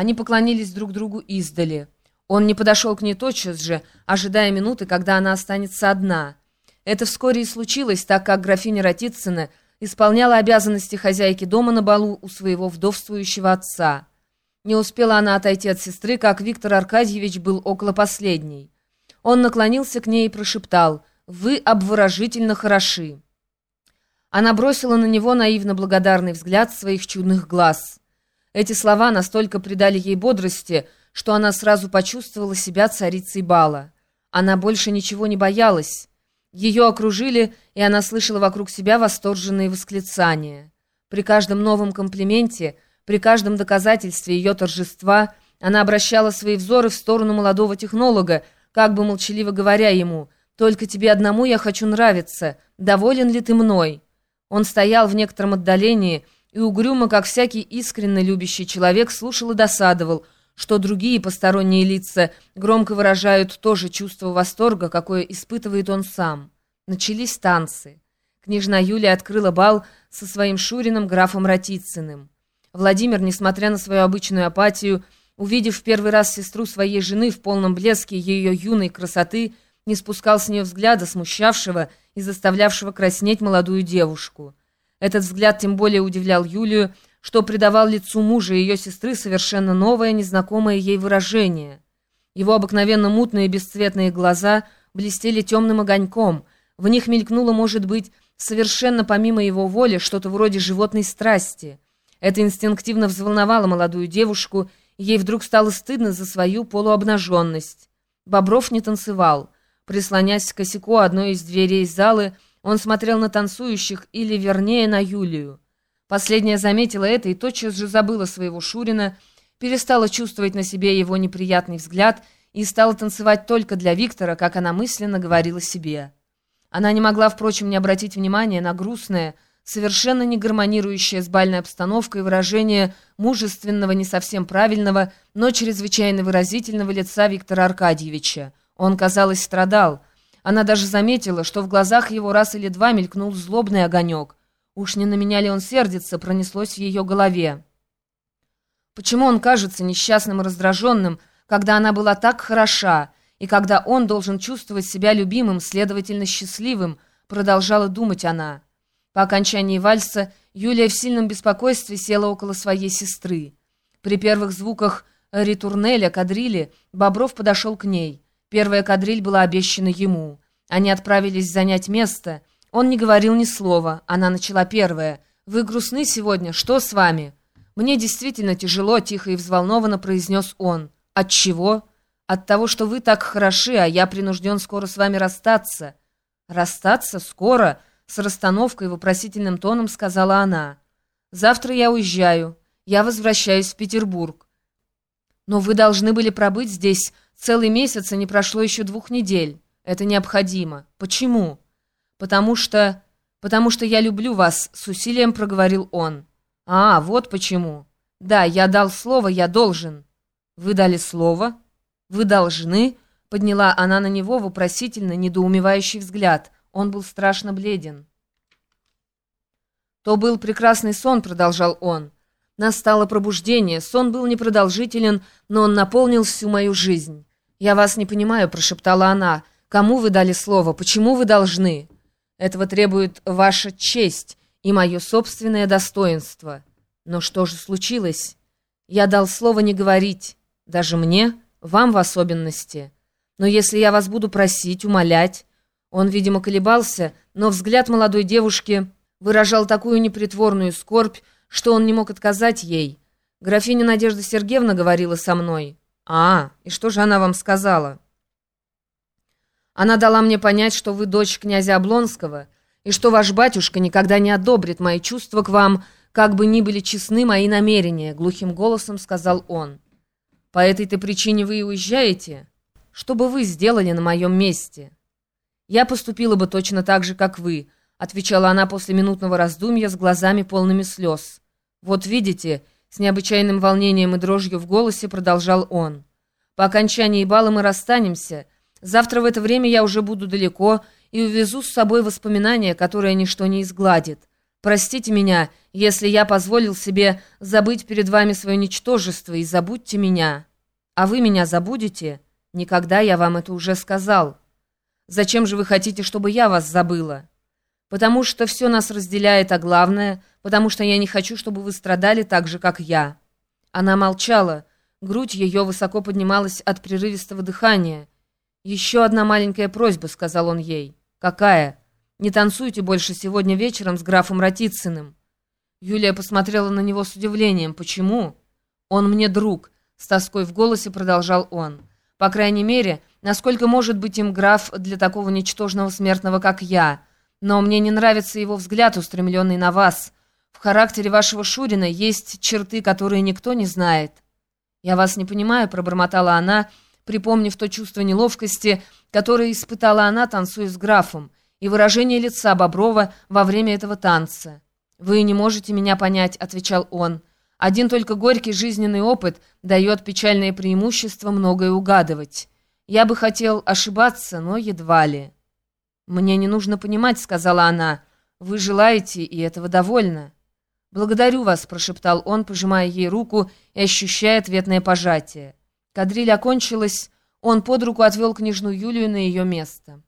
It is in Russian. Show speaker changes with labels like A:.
A: Они поклонились друг другу издали. Он не подошел к ней тотчас же, ожидая минуты, когда она останется одна. Это вскоре и случилось, так как графиня Ратицына исполняла обязанности хозяйки дома на балу у своего вдовствующего отца. Не успела она отойти от сестры, как Виктор Аркадьевич был около последней. Он наклонился к ней и прошептал «Вы обворожительно хороши». Она бросила на него наивно благодарный взгляд своих чудных глаз. Эти слова настолько придали ей бодрости, что она сразу почувствовала себя царицей бала. Она больше ничего не боялась. Ее окружили, и она слышала вокруг себя восторженные восклицания. При каждом новом комплименте, при каждом доказательстве ее торжества она обращала свои взоры в сторону молодого технолога, как бы молчаливо говоря ему «Только тебе одному я хочу нравиться, доволен ли ты мной?» Он стоял в некотором отдалении, и угрюмо, как всякий искренне любящий человек, слушал и досадовал, что другие посторонние лица громко выражают то же чувство восторга, какое испытывает он сам. Начались танцы. Княжна Юлия открыла бал со своим Шуриным графом Ратицыным. Владимир, несмотря на свою обычную апатию, увидев в первый раз сестру своей жены в полном блеске ее юной красоты, не спускал с нее взгляда, смущавшего и заставлявшего краснеть молодую девушку. Этот взгляд тем более удивлял Юлию, что придавал лицу мужа и ее сестры совершенно новое, незнакомое ей выражение. Его обыкновенно мутные бесцветные глаза блестели темным огоньком, в них мелькнуло, может быть, совершенно помимо его воли, что-то вроде животной страсти. Это инстинктивно взволновало молодую девушку, и ей вдруг стало стыдно за свою полуобнаженность. Бобров не танцевал. Прислонясь к косяку одной из дверей залы, он смотрел на танцующих, или, вернее, на Юлию. Последняя заметила это и тотчас же забыла своего Шурина, перестала чувствовать на себе его неприятный взгляд и стала танцевать только для Виктора, как она мысленно говорила себе. Она не могла, впрочем, не обратить внимания на грустное, совершенно не гармонирующее с бальной обстановкой выражение мужественного, не совсем правильного, но чрезвычайно выразительного лица Виктора Аркадьевича. Он, казалось, страдал. Она даже заметила, что в глазах его раз или два мелькнул злобный огонек. Уж не на меня ли он сердится, пронеслось в ее голове. Почему он кажется несчастным и раздраженным, когда она была так хороша, и когда он должен чувствовать себя любимым, следовательно, счастливым, продолжала думать она. По окончании вальса Юлия в сильном беспокойстве села около своей сестры. При первых звуках ритурнеля, кадрили, Бобров подошел к ней. Первая кадриль была обещана ему. Они отправились занять место. Он не говорил ни слова. Она начала первая. «Вы грустны сегодня? Что с вами?» «Мне действительно тяжело», — тихо и взволнованно произнес он. «От чего?» «От того, что вы так хороши, а я принужден скоро с вами расстаться». «Расстаться? Скоро?» — с расстановкой и вопросительным тоном сказала она. «Завтра я уезжаю. Я возвращаюсь в Петербург». «Но вы должны были пробыть здесь Целый месяц, и не прошло еще двух недель. Это необходимо. Почему? Потому что... Потому что я люблю вас, с усилием проговорил он. А, вот почему. Да, я дал слово, я должен. Вы дали слово? Вы должны? Подняла она на него вопросительно недоумевающий взгляд. Он был страшно бледен. То был прекрасный сон, продолжал он. Настало пробуждение. Сон был непродолжителен, но он наполнил всю мою жизнь. «Я вас не понимаю», — прошептала она. «Кому вы дали слово? Почему вы должны?» «Этого требует ваша честь и мое собственное достоинство». «Но что же случилось?» «Я дал слово не говорить. Даже мне, вам в особенности. Но если я вас буду просить, умолять...» Он, видимо, колебался, но взгляд молодой девушки выражал такую непритворную скорбь, что он не мог отказать ей. «Графиня Надежда Сергеевна говорила со мной». «А, и что же она вам сказала?» «Она дала мне понять, что вы дочь князя Облонского, и что ваш батюшка никогда не одобрит мои чувства к вам, как бы ни были честны мои намерения», — глухим голосом сказал он. «По этой-то причине вы и уезжаете? Что бы вы сделали на моем месте?» «Я поступила бы точно так же, как вы», — отвечала она после минутного раздумья с глазами полными слез. «Вот видите, с необычайным волнением и дрожью в голосе продолжал он. «По окончании бала мы расстанемся. Завтра в это время я уже буду далеко и увезу с собой воспоминания, которые ничто не изгладит. Простите меня, если я позволил себе забыть перед вами свое ничтожество, и забудьте меня. А вы меня забудете? Никогда я вам это уже сказал. Зачем же вы хотите, чтобы я вас забыла? Потому что все нас разделяет, а главное, потому что я не хочу, чтобы вы страдали так же, как я». Она молчала, грудь ее высоко поднималась от прерывистого дыхания. «Еще одна маленькая просьба», — сказал он ей. «Какая?» Не танцуйте больше сегодня вечером с графом Ратицыным». Юлия посмотрела на него с удивлением. «Почему?» «Он мне друг», — с тоской в голосе продолжал он. «По крайней мере, насколько может быть им граф для такого ничтожного смертного, как я. Но мне не нравится его взгляд, устремленный на вас. В характере вашего Шурина есть черты, которые никто не знает». «Я вас не понимаю», — пробормотала она, припомнив то чувство неловкости, которое испытала она, танцуя с графом и выражение лица Боброва во время этого танца. «Вы не можете меня понять», — отвечал он. «Один только горький жизненный опыт дает печальное преимущество многое угадывать. Я бы хотел ошибаться, но едва ли». «Мне не нужно понимать», — сказала она. «Вы желаете, и этого довольно». «Благодарю вас», — прошептал он, пожимая ей руку и ощущая ответное пожатие. Кадриль окончилась, он под руку отвел княжну Юлию на ее место.